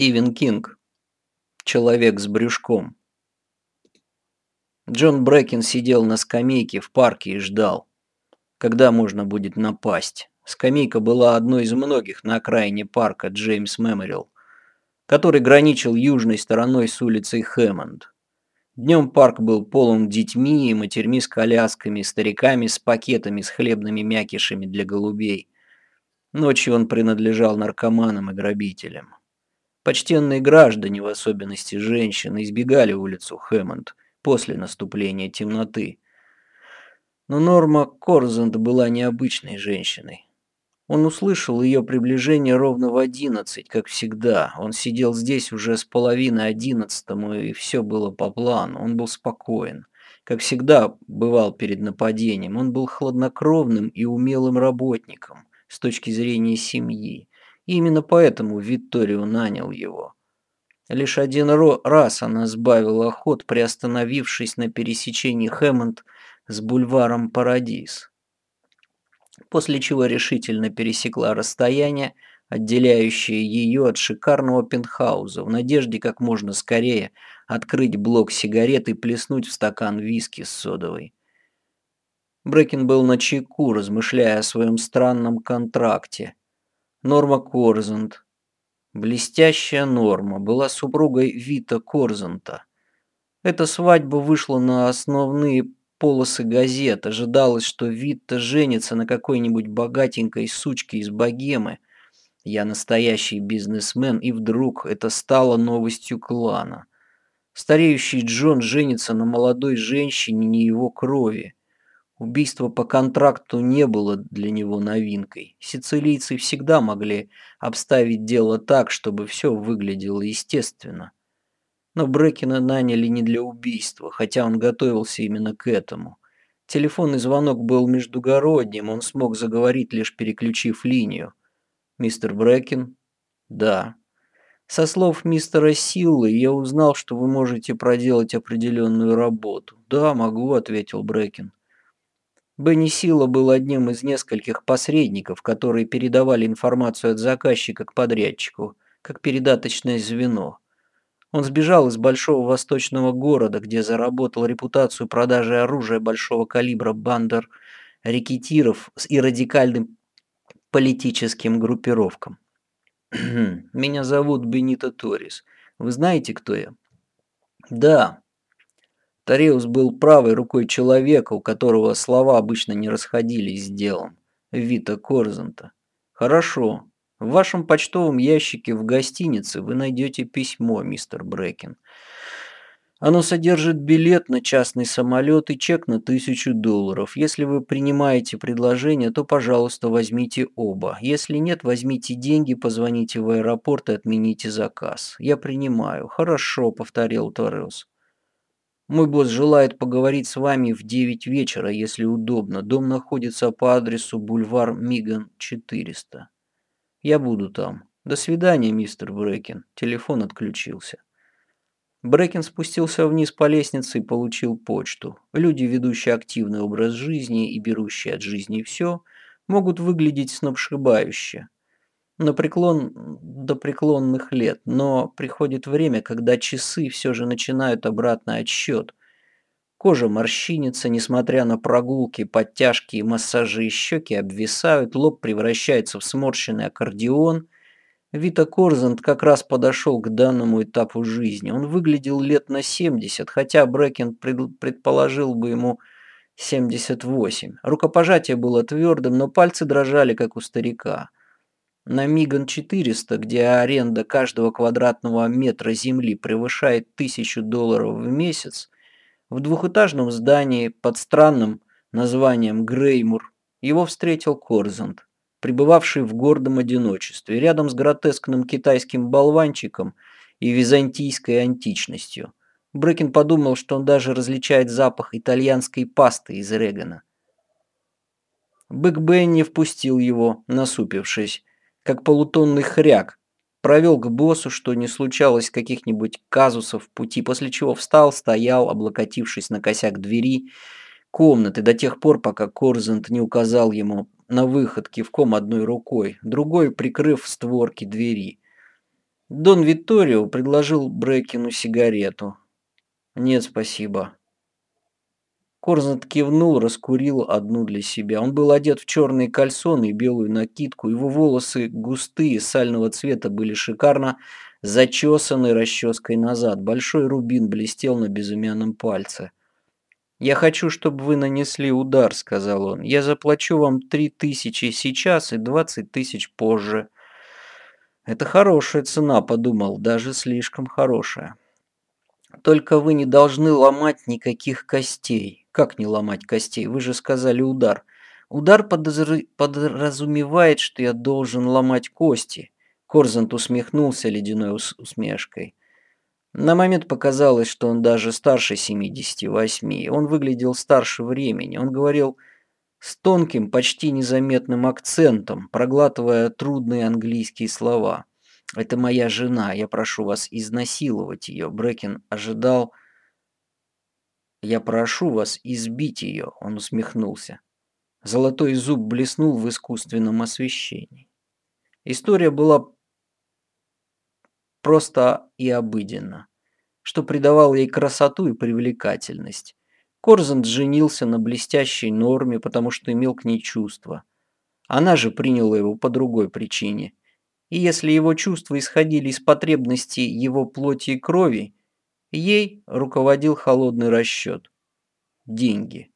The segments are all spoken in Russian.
Стивен Кинг. Человек с брюшком. Джон Брэкин сидел на скамейке в парке и ждал, когда можно будет напасть. Скамейка была одной из многих на окраине парка Джеймс Мемориал, который граничил южной стороной с улицей Хэммонд. Днем парк был полон детьми и матерьми с колясками, стариками с пакетами с хлебными мякишами для голубей. Ночью он принадлежал наркоманам и грабителям. Почтенные граждане, в особенности женщины, избегали улицу Хэммонд после наступления темноты. Но Норма Корзент была необычной женщиной. Он услышал ее приближение ровно в одиннадцать, как всегда. Он сидел здесь уже с половины одиннадцатому, и все было по плану. Он был спокоен. Как всегда бывал перед нападением, он был хладнокровным и умелым работником с точки зрения семьи. Именно поэтому Витторио нанял его. Лишь один раз она сбавила ход, приостановившись на пересечении Хэммонд с бульваром Парадис. После чего решительно пересекла расстояние, отделяющее ее от шикарного пентхауза, в надежде как можно скорее открыть блок сигарет и плеснуть в стакан виски с содовой. Брекин был на чеку, размышляя о своем странном контракте – Норма Корзант. Блестящая Норма была супругой Вита Корзанта. Эта свадьба вышла на основные полосы газет. Ожидалось, что Витта женится на какой-нибудь богатенькой сучке из богемы. Я настоящий бизнесмен, и вдруг это стало новостью клана. Стареющий Джон женится на молодой женщине не его крови. Убийство по контракту не было для него новинкой. Сицилийцы всегда могли обставить дело так, чтобы все выглядело естественно. Но Брекина наняли не для убийства, хотя он готовился именно к этому. Телефонный звонок был междугородним, он смог заговорить, лишь переключив линию. «Мистер Брекин?» «Да». «Со слов мистера Силлы я узнал, что вы можете проделать определенную работу». «Да, могу», — ответил Брекин. Бенни Сила был одним из нескольких посредников, которые передавали информацию от заказчика к подрядчику, как передаточное звено. Он сбежал из большого восточного города, где заработал репутацию продажи оружия большого калибра бандер рекетиров и радикальным политическим группировкам. «Меня зовут Бенито Торис. Вы знаете, кто я?» «Да, Тареус был правой рукой человека, у которого слова обычно не расходились с делом. Вита Корзанта. «Хорошо. В вашем почтовом ящике в гостинице вы найдете письмо, мистер Брекин. Оно содержит билет на частный самолет и чек на тысячу долларов. Если вы принимаете предложение, то, пожалуйста, возьмите оба. Если нет, возьмите деньги, позвоните в аэропорт и отмените заказ. Я принимаю. Хорошо, повторил Торреус. Мой босс желает поговорить с вами в 9 вечера, если удобно. Дом находится по адресу бульвар Миган, 400. Я буду там. До свидания, мистер Брекин. Телефон отключился. Брекин спустился вниз по лестнице и получил почту. Люди, ведущие активный образ жизни и берущие от жизни все, могут выглядеть сногсшибающе на преклон до преклонных лет, но приходит время, когда часы все же начинают обратный отсчет. Кожа морщинится, несмотря на прогулки, подтяжки и массажи, щеки обвисают, лоб превращается в сморщенный аккордеон. Вита Корзант как раз подошел к данному этапу жизни. Он выглядел лет на 70, хотя Брэкен предположил бы ему 78. Рукопожатие было твердым, но пальцы дрожали, как у старика. На Миган 400, где аренда каждого квадратного метра земли превышает тысячу долларов в месяц, в двухэтажном здании под странным названием Греймур его встретил Корзант, пребывавший в гордом одиночестве, рядом с гротескным китайским болванчиком и византийской античностью. Брекин подумал, что он даже различает запах итальянской пасты из Регана. Бэк Бенни впустил его, насупившись, как полутонный хряк, провел к боссу, что не случалось каких-нибудь казусов в пути, после чего встал, стоял, облокотившись на косяк двери комнаты до тех пор, пока Корзент не указал ему на выход кивком одной рукой, другой прикрыв створки двери. Дон Витторио предложил Брекину сигарету. «Нет, спасибо». Корзант кивнул, раскурил одну для себя. Он был одет в черные кальсоны и белую накидку. Его волосы густые, сального цвета, были шикарно зачесаны расческой назад. Большой рубин блестел на безымянном пальце. «Я хочу, чтобы вы нанесли удар», — сказал он. «Я заплачу вам три тысячи сейчас и двадцать тысяч позже». «Это хорошая цена», — подумал, даже слишком хорошая. «Только вы не должны ломать никаких костей». «Как не ломать костей? Вы же сказали удар». «Удар подозр... подразумевает, что я должен ломать кости». Корзант усмехнулся ледяной ус усмешкой. На момент показалось, что он даже старше 78. Он выглядел старше времени. Он говорил с тонким, почти незаметным акцентом, проглатывая трудные английские слова. «Это моя жена, я прошу вас изнасиловать ее». Брекен ожидал... «Я прошу вас избить ее», — он усмехнулся. Золотой зуб блеснул в искусственном освещении. История была просто и обыденно, что придавало ей красоту и привлекательность. Корзант женился на блестящей норме, потому что имел к ней чувства. Она же приняла его по другой причине. И если его чувства исходили из потребностей его плоти и крови, ей руководил холодный расчет. Деньги.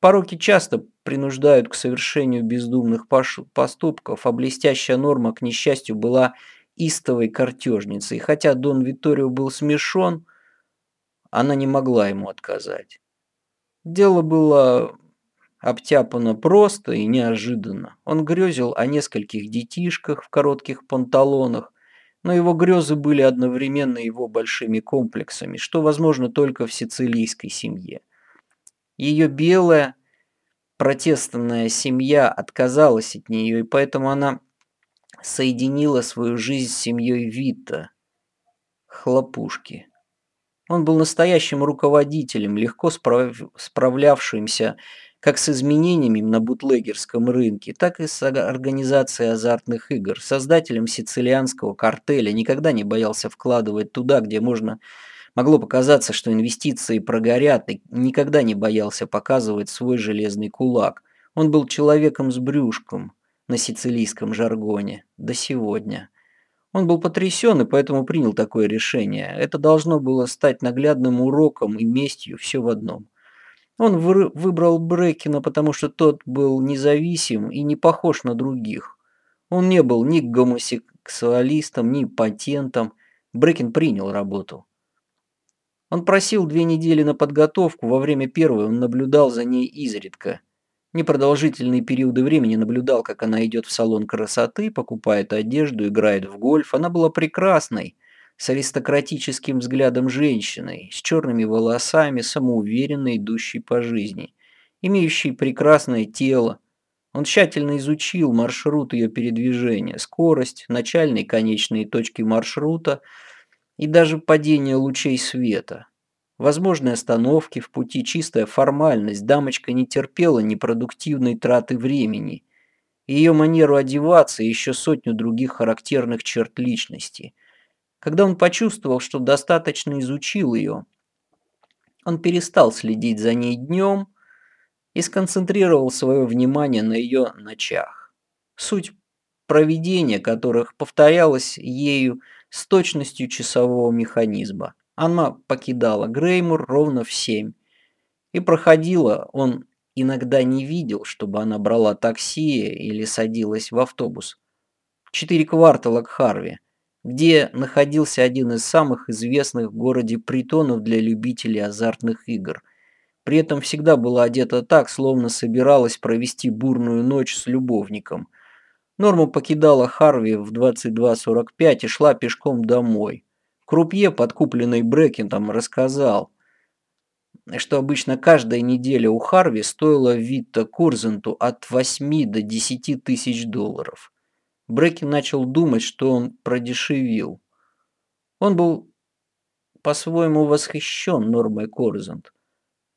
Пороки часто принуждают к совершению бездумных поступков, а блестящая норма, к несчастью, была истовой картежницей. Хотя Дон Виторио был смешон, она не могла ему отказать. Дело было обтяпано просто и неожиданно. Он грезил о нескольких детишках в коротких панталонах, но его грезы были одновременно его большими комплексами, что возможно только в сицилийской семье. Ее белая, протестная семья отказалась от нее, и поэтому она соединила свою жизнь с семьей Вита. Хлопушки. Он был настоящим руководителем, легко справ... справлявшимся как с изменениями на бутлегерском рынке, так и с организацией азартных игр. Создателем сицилианского картеля никогда не боялся вкладывать туда, где можно могло показаться, что инвестиции прогорят, и никогда не боялся показывать свой железный кулак. Он был человеком с брюшком, на сицилийском жаргоне до сегодня. Он был потрясен и поэтому принял такое решение. Это должно было стать наглядным уроком и местью все в одном. Он выбрал Брекина, потому что тот был независим и не похож на других. Он не был ни гомосексуалистом, ни патентом. Брекин принял работу. Он просил две недели на подготовку, во время первой он наблюдал за ней изредка – Непродолжительные периоды времени наблюдал, как она идет в салон красоты, покупает одежду, играет в гольф. Она была прекрасной, с аристократическим взглядом женщиной, с черными волосами, самоуверенной, идущей по жизни, имеющей прекрасное тело. Он тщательно изучил маршрут ее передвижения, скорость, начальные и конечные точки маршрута и даже падение лучей света. Возможные остановки в пути чистая формальность. Дамочка не терпела непродуктивной траты времени. Ее манеру одеваться и еще сотню других характерных черт личности. Когда он почувствовал, что достаточно изучил ее, он перестал следить за ней днем и сконцентрировал свое внимание на ее ночах. Суть проведения которых повторялась ею с точностью часового механизма. Она покидала Греймур ровно в семь. И проходила, он иногда не видел, чтобы она брала такси или садилась в автобус. Четыре квартала к Харви, где находился один из самых известных в городе притонов для любителей азартных игр. При этом всегда была одета так, словно собиралась провести бурную ночь с любовником. Норма покидала Харви в 22.45 и шла пешком домой. Крупье, подкупленный Брекетом, рассказал, что обычно каждая неделя у Харви стоила Витта Курзенту от 8 до 10 тысяч долларов. Брекин начал думать, что он продешевил. Он был по-своему восхищен Нормой Корзент.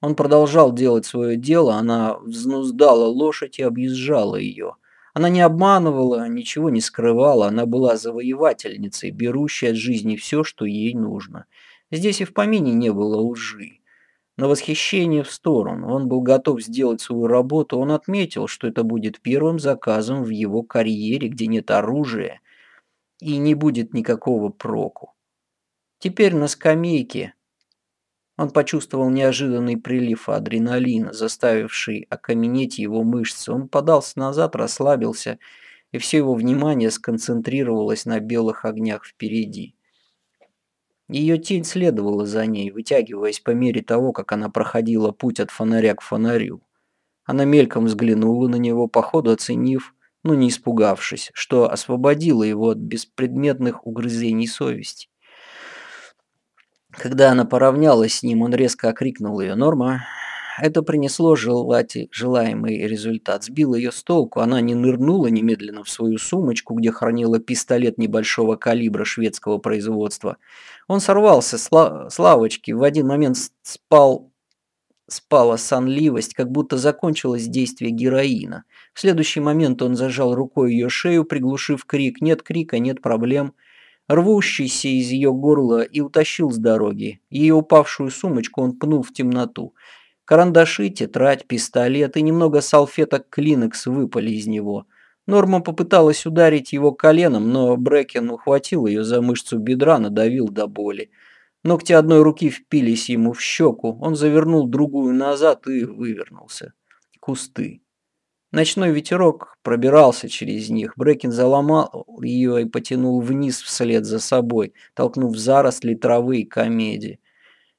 Он продолжал делать свое дело, она взнуздала лошадь и объезжала ее. Она не обманывала, ничего не скрывала, она была завоевательницей, берущей от жизни все, что ей нужно. Здесь и в помине не было лжи. Но восхищение в сторону. Он был готов сделать свою работу. Он отметил, что это будет первым заказом в его карьере, где нет оружия и не будет никакого проку. Теперь на скамейке он почувствовал неожиданный прилив адреналина, заставивший окаменеть его мышцы. Он подался назад, расслабился, и все его внимание сконцентрировалось на белых огнях впереди. Ее тень следовала за ней, вытягиваясь по мере того, как она проходила путь от фонаря к фонарю. Она мельком взглянула на него, походу оценив, но не испугавшись, что освободило его от беспредметных угрызений совести. Когда она поравнялась с ним, он резко окрикнул ее «Норма». Это принесло желати, желаемый результат. Сбило ее с толку. Она не нырнула немедленно в свою сумочку, где хранила пистолет небольшого калибра шведского производства. Он сорвался с, ла с лавочки, в один момент спал спала сонливость, как будто закончилось действие героина. В следующий момент он зажал рукой ее шею, приглушив крик. Нет крика, нет проблем рвущийся из ее горла, и утащил с дороги. Ее упавшую сумочку он пнул в темноту. Карандаши, тетрадь, пистолет и немного салфеток клинекс выпали из него. Норма попыталась ударить его коленом, но Брекен ухватил ее за мышцу бедра, надавил до боли. Ногти одной руки впились ему в щеку, он завернул другую назад и вывернулся. Кусты. Ночной ветерок пробирался через них. Брекин заломал ее и потянул вниз вслед за собой, толкнув заросли травы и комедии.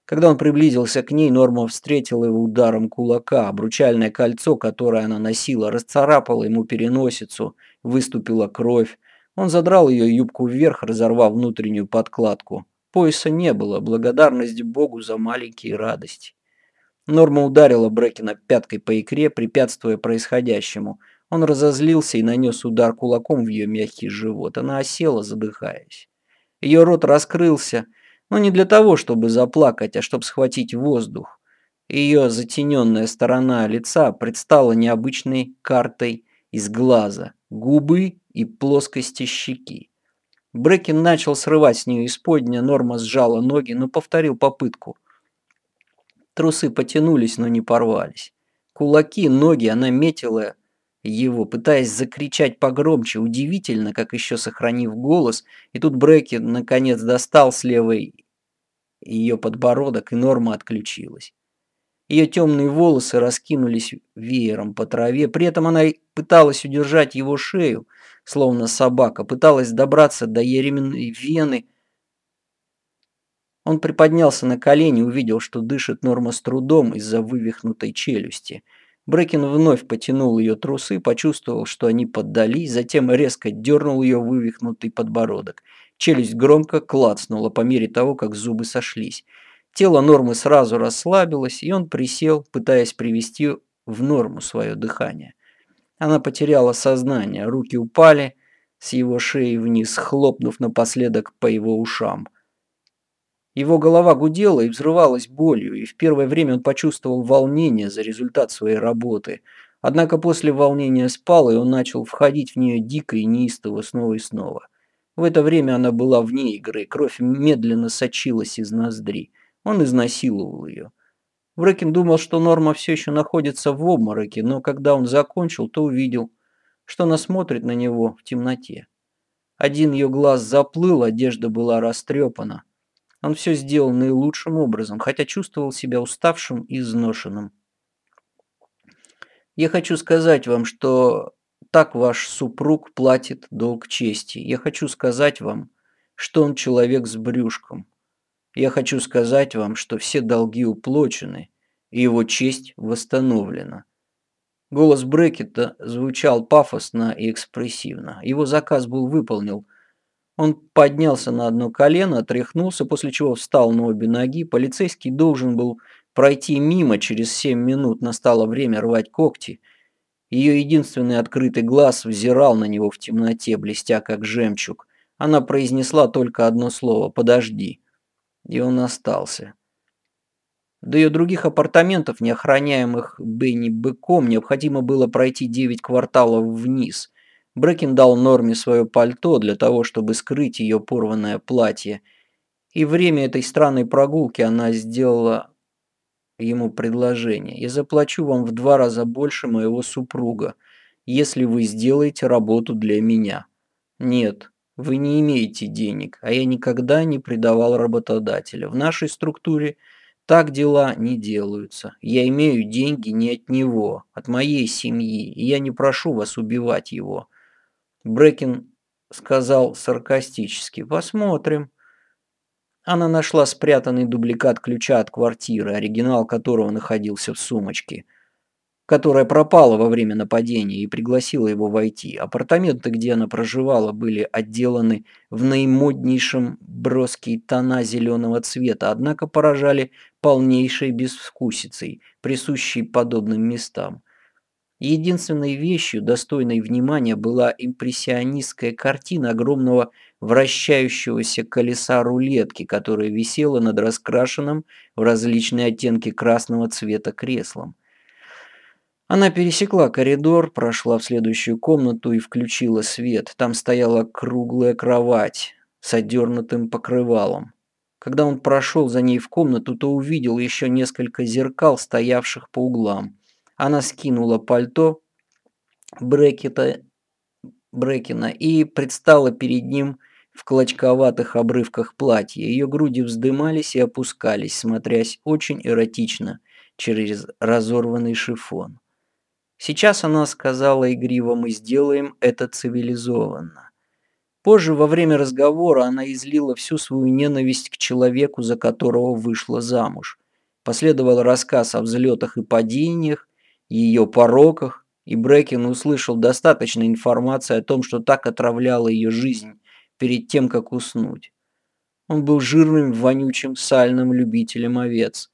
Когда он приблизился к ней, Норма встретила его ударом кулака. Обручальное кольцо, которое она носила, расцарапало ему переносицу, выступила кровь. Он задрал ее юбку вверх, разорвав внутреннюю подкладку. Пояса не было, благодарность Богу за маленькие радости. Норма ударила Брекина пяткой по икре, препятствуя происходящему. Он разозлился и нанес удар кулаком в ее мягкий живот. Она осела, задыхаясь. Ее рот раскрылся, но не для того, чтобы заплакать, а чтобы схватить воздух. Ее затененная сторона лица предстала необычной картой из глаза, губы и плоскости щеки. Брекин начал срывать с нее исподня, Норма сжала ноги, но повторил попытку. Трусы потянулись, но не порвались. Кулаки, ноги, она метила его, пытаясь закричать погромче. Удивительно, как еще сохранив голос, и тут Бреки наконец достал с левой ее подбородок, и Норма отключилась. Ее темные волосы раскинулись веером по траве, при этом она пыталась удержать его шею, словно собака, пыталась добраться до еременной вены, он приподнялся на колени, увидел, что дышит Норма с трудом из-за вывихнутой челюсти. Брекин вновь потянул ее трусы, почувствовал, что они поддались, затем резко дернул ее вывихнутый подбородок. Челюсть громко клацнула по мере того, как зубы сошлись. Тело Нормы сразу расслабилось, и он присел, пытаясь привести в норму свое дыхание. Она потеряла сознание, руки упали с его шеи вниз, хлопнув напоследок по его ушам. Его голова гудела и взрывалась болью, и в первое время он почувствовал волнение за результат своей работы. Однако после волнения спал, и он начал входить в нее дико и неистово снова и снова. В это время она была вне игры, кровь медленно сочилась из ноздри. Он изнасиловал ее. Врекин думал, что Норма все еще находится в обмороке, но когда он закончил, то увидел, что она смотрит на него в темноте. Один ее глаз заплыл, одежда была растрепана. Он все сделал наилучшим образом, хотя чувствовал себя уставшим и изношенным. Я хочу сказать вам, что так ваш супруг платит долг чести. Я хочу сказать вам, что он человек с брюшком. Я хочу сказать вам, что все долги уплочены, и его честь восстановлена. Голос Брекета звучал пафосно и экспрессивно. Его заказ был выполнен, он поднялся на одно колено, отряхнулся, после чего встал на обе ноги. Полицейский должен был пройти мимо через семь минут. Настало время рвать когти. Ее единственный открытый глаз взирал на него в темноте, блестя как жемчуг. Она произнесла только одно слово «подожди». И он остался. До ее других апартаментов, не охраняемых Бенни Быком, необходимо было пройти девять кварталов вниз – Брэкин дал Норме свое пальто для того, чтобы скрыть ее порванное платье. И время этой странной прогулки она сделала ему предложение. «Я заплачу вам в два раза больше моего супруга, если вы сделаете работу для меня». «Нет, вы не имеете денег, а я никогда не предавал работодателя. В нашей структуре так дела не делаются. Я имею деньги не от него, от моей семьи, и я не прошу вас убивать его». Брекин сказал саркастически. «Посмотрим». Она нашла спрятанный дубликат ключа от квартиры, оригинал которого находился в сумочке, которая пропала во время нападения и пригласила его войти. Апартаменты, где она проживала, были отделаны в наимоднейшем броские тона зеленого цвета, однако поражали полнейшей безвкусицей, присущей подобным местам. Единственной вещью, достойной внимания, была импрессионистская картина огромного вращающегося колеса рулетки, которая висела над раскрашенным в различные оттенки красного цвета креслом. Она пересекла коридор, прошла в следующую комнату и включила свет. Там стояла круглая кровать с отдернутым покрывалом. Когда он прошел за ней в комнату, то увидел еще несколько зеркал, стоявших по углам. Она скинула пальто Брекета, Брекина и предстала перед ним в клочковатых обрывках платья. Ее груди вздымались и опускались, смотрясь очень эротично через разорванный шифон. Сейчас она сказала игриво «мы сделаем это цивилизованно». Позже, во время разговора, она излила всю свою ненависть к человеку, за которого вышла замуж. Последовал рассказ о взлетах и падениях, ее пороках, и Брекин услышал достаточно информации о том, что так отравляла ее жизнь перед тем, как уснуть. Он был жирным, вонючим, сальным любителем овец,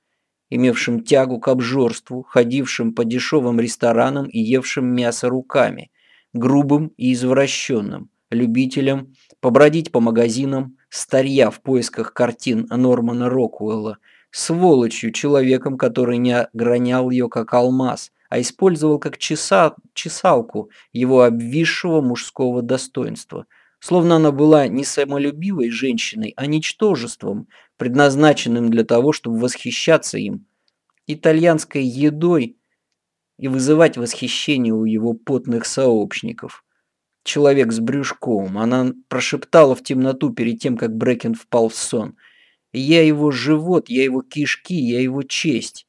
имевшим тягу к обжорству, ходившим по дешевым ресторанам и евшим мясо руками, грубым и извращенным, любителем побродить по магазинам, старья в поисках картин Нормана Роквелла, сволочью, человеком, который не огранял ее как алмаз, а использовал как чеса, чесалку его обвисшего мужского достоинства, словно она была не самолюбивой женщиной, а ничтожеством, предназначенным для того, чтобы восхищаться им, итальянской едой и вызывать восхищение у его потных сообщников. Человек с брюшком, она прошептала в темноту перед тем, как Брекен впал в сон. «Я его живот, я его кишки, я его честь»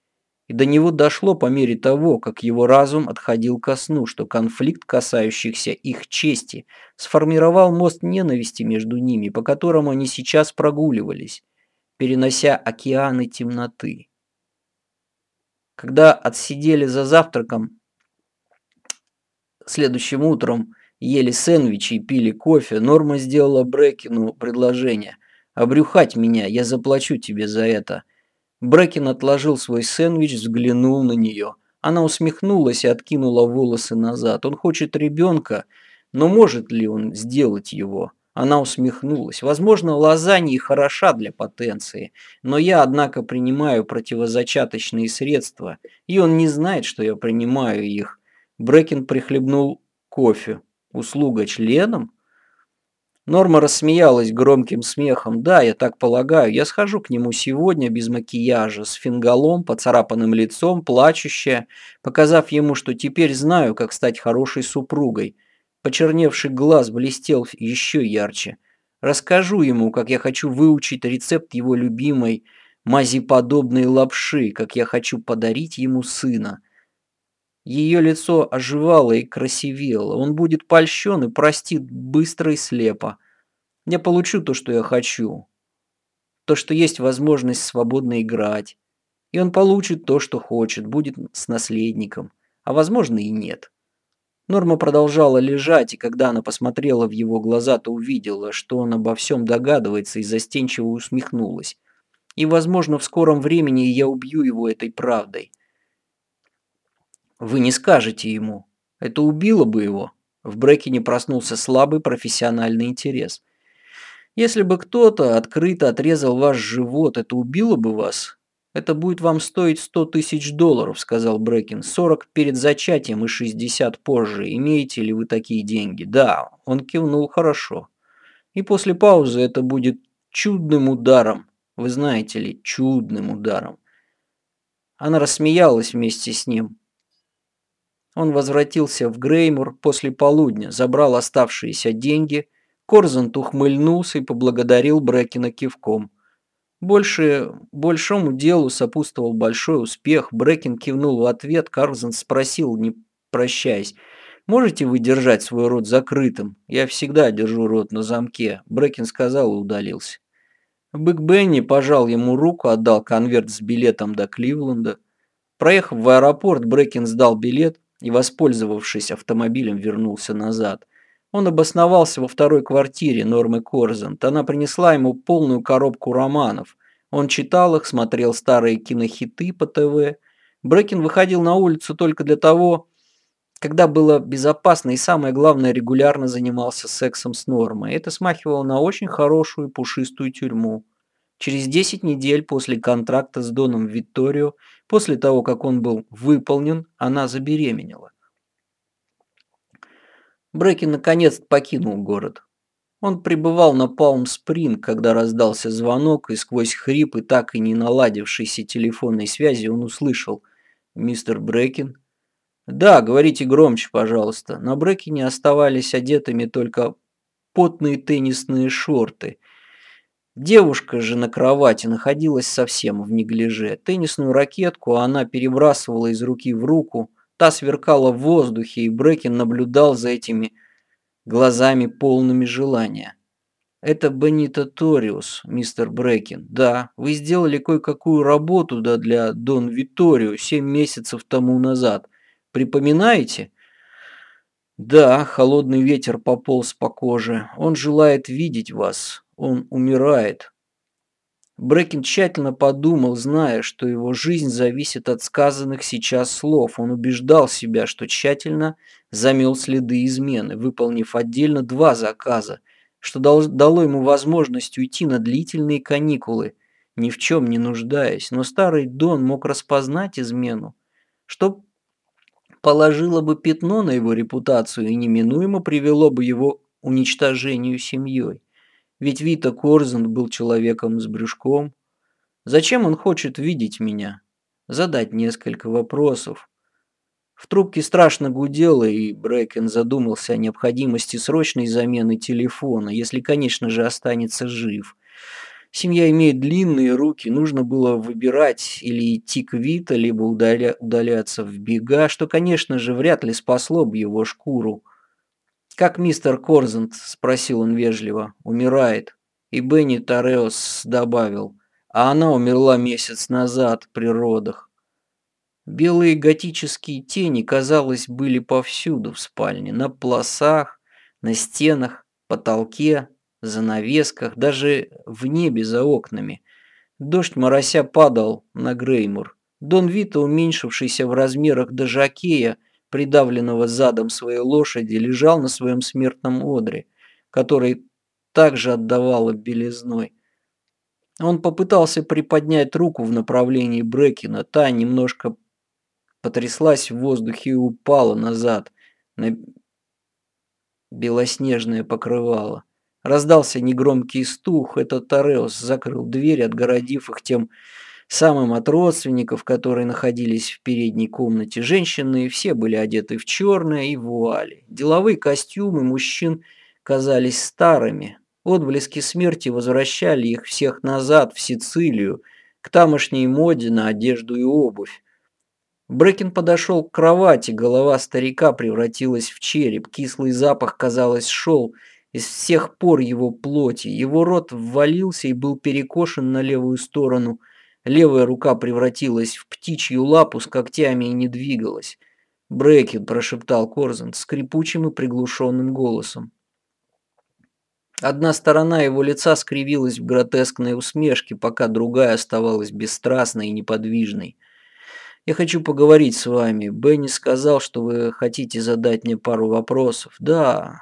и до него дошло по мере того, как его разум отходил ко сну, что конфликт, касающийся их чести, сформировал мост ненависти между ними, по которому они сейчас прогуливались, перенося океаны темноты. Когда отсидели за завтраком, следующим утром ели сэндвичи и пили кофе, Норма сделала Брекину предложение. «Обрюхать меня, я заплачу тебе за это». Брэкин отложил свой сэндвич, взглянул на нее. Она усмехнулась и откинула волосы назад. Он хочет ребенка, но может ли он сделать его? Она усмехнулась. Возможно, лазанья хороша для потенции, но я, однако, принимаю противозачаточные средства, и он не знает, что я принимаю их. Брэкин прихлебнул кофе. Услуга членом? Норма рассмеялась громким смехом. «Да, я так полагаю. Я схожу к нему сегодня без макияжа, с фингалом, поцарапанным лицом, плачущая, показав ему, что теперь знаю, как стать хорошей супругой». Почерневший глаз блестел еще ярче. Расскажу ему, как я хочу выучить рецепт его любимой мазиподобной лапши, как я хочу подарить ему сына. Ее лицо оживало и красивело. Он будет польщен и простит быстро и слепо. Я получу то, что я хочу. То, что есть возможность свободно играть. И он получит то, что хочет, будет с наследником. А возможно и нет. Норма продолжала лежать, и когда она посмотрела в его глаза, то увидела, что он обо всем догадывается и застенчиво усмехнулась. И, возможно, в скором времени я убью его этой правдой. Вы не скажете ему. Это убило бы его. В Брекине проснулся слабый профессиональный интерес. Если бы кто-то открыто отрезал ваш живот, это убило бы вас? «Это будет вам стоить 100 тысяч долларов», — сказал Брекин. «40 перед зачатием и 60 позже. Имеете ли вы такие деньги?» «Да». Он кивнул хорошо. «И после паузы это будет чудным ударом. Вы знаете ли, чудным ударом». Она рассмеялась вместе с ним. Он возвратился в Греймур после полудня, забрал оставшиеся деньги. Корзант ухмыльнулся и поблагодарил Брекина кивком. Больше, большому делу сопутствовал большой успех. Брекин кивнул в ответ, Карзен спросил, не прощаясь, «Можете вы держать свой рот закрытым? Я всегда держу рот на замке», Брекин сказал и удалился. Бык Бенни пожал ему руку, отдал конверт с билетом до Кливленда. Проехав в аэропорт, Брекин сдал билет и, воспользовавшись автомобилем, вернулся назад. Он обосновался во второй квартире Нормы Корзант. Она принесла ему полную коробку романов. Он читал их, смотрел старые кинохиты по ТВ. Брекин выходил на улицу только для того, когда было безопасно и самое главное, регулярно занимался сексом с Нормой. Это смахивало на очень хорошую пушистую тюрьму. Через 10 недель после контракта с Доном Витторио, после того, как он был выполнен, она забеременела. Брекин наконец покинул город. Он пребывал на Палм-Спринг, когда раздался звонок, и сквозь хрип и так и не наладившейся телефонной связи он услышал «Мистер Брекин?» «Да, говорите громче, пожалуйста». На Брекине оставались одетыми только потные теннисные шорты. Девушка же на кровати находилась совсем в неглиже. Теннисную ракетку она перебрасывала из руки в руку – Та сверкала в воздухе, и Брекин наблюдал за этими глазами полными желания. «Это Бенито Ториус, мистер Брекин. Да, вы сделали кое-какую работу да, для Дон Виторио семь месяцев тому назад. Припоминаете?» «Да, холодный ветер пополз по коже. Он желает видеть вас. Он умирает. Брекин тщательно подумал, зная, что его жизнь зависит от сказанных сейчас слов. Он убеждал себя, что тщательно замел следы измены, выполнив отдельно два заказа, что дало ему возможность уйти на длительные каникулы, ни в чем не нуждаясь. Но старый Дон мог распознать измену, что положило бы пятно на его репутацию и неминуемо привело бы его к уничтожению семьей. Ведь Вита Корзен был человеком с брюшком. Зачем он хочет видеть меня? Задать несколько вопросов. В трубке страшно гудело, и Брэкен задумался о необходимости срочной замены телефона, если, конечно же, останется жив. Семья имеет длинные руки, нужно было выбирать или идти к Вита, либо удаля удаляться в бега, что, конечно же, вряд ли спасло бы его шкуру. «Как мистер Корзент?» – спросил он вежливо. «Умирает». И Бенни Тореос добавил. «А она умерла месяц назад при родах». Белые готические тени, казалось, были повсюду в спальне. На пласах, на стенах, потолке, занавесках, даже в небе за окнами. Дождь морося падал на Греймур. Дон Вита, уменьшившийся в размерах до жакея, придавленного задом своей лошади, лежал на своем смертном одре, который также отдавало белизной. Он попытался приподнять руку в направлении Брекина, та немножко потряслась в воздухе и упала назад на белоснежное покрывало. Раздался негромкий стух, этот Тореус закрыл дверь, отгородив их тем самым от родственников, которые находились в передней комнате. Женщины все были одеты в черное и вуали. Деловые костюмы мужчин казались старыми. Отблески смерти возвращали их всех назад, в Сицилию, к тамошней моде на одежду и обувь. Брекин подошел к кровати, голова старика превратилась в череп, кислый запах, казалось, шел из всех пор его плоти. Его рот ввалился и был перекошен на левую сторону – Левая рука превратилась в птичью лапу с когтями и не двигалась. «Брекет», – прошептал Корзен скрипучим и приглушенным голосом. Одна сторона его лица скривилась в гротескной усмешке, пока другая оставалась бесстрастной и неподвижной. «Я хочу поговорить с вами. Бенни сказал, что вы хотите задать мне пару вопросов. Да».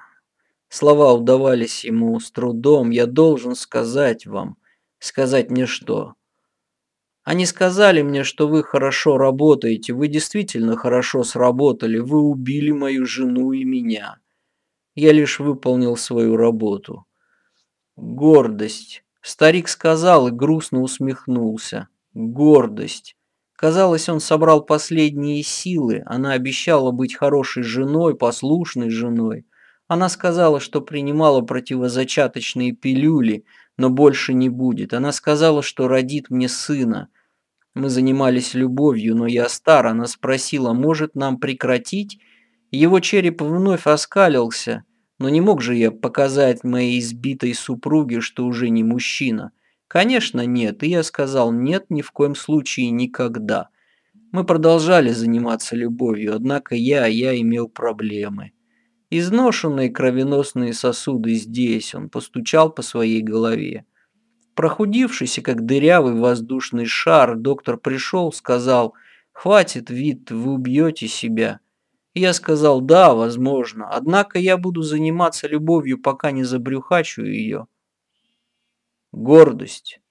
Слова удавались ему с трудом. «Я должен сказать вам. Сказать мне что?» Они сказали мне, что вы хорошо работаете, вы действительно хорошо сработали, вы убили мою жену и меня. Я лишь выполнил свою работу. Гордость. Старик сказал и грустно усмехнулся. Гордость. Казалось, он собрал последние силы. Она обещала быть хорошей женой, послушной женой. Она сказала, что принимала противозачаточные пилюли, но больше не будет. Она сказала, что родит мне сына. Мы занимались любовью, но я стар. Она спросила, может нам прекратить? Его череп вновь оскалился. Но не мог же я показать моей избитой супруге, что уже не мужчина. Конечно, нет. И я сказал, нет, ни в коем случае никогда. Мы продолжали заниматься любовью, однако я, я имел проблемы. Изношенные кровеносные сосуды здесь, он постучал по своей голове. Прохудившийся, как дырявый воздушный шар, доктор пришел, сказал, «Хватит, вид, вы убьете себя». Я сказал, да, возможно, однако я буду заниматься любовью, пока не забрюхачу ее. Гордость.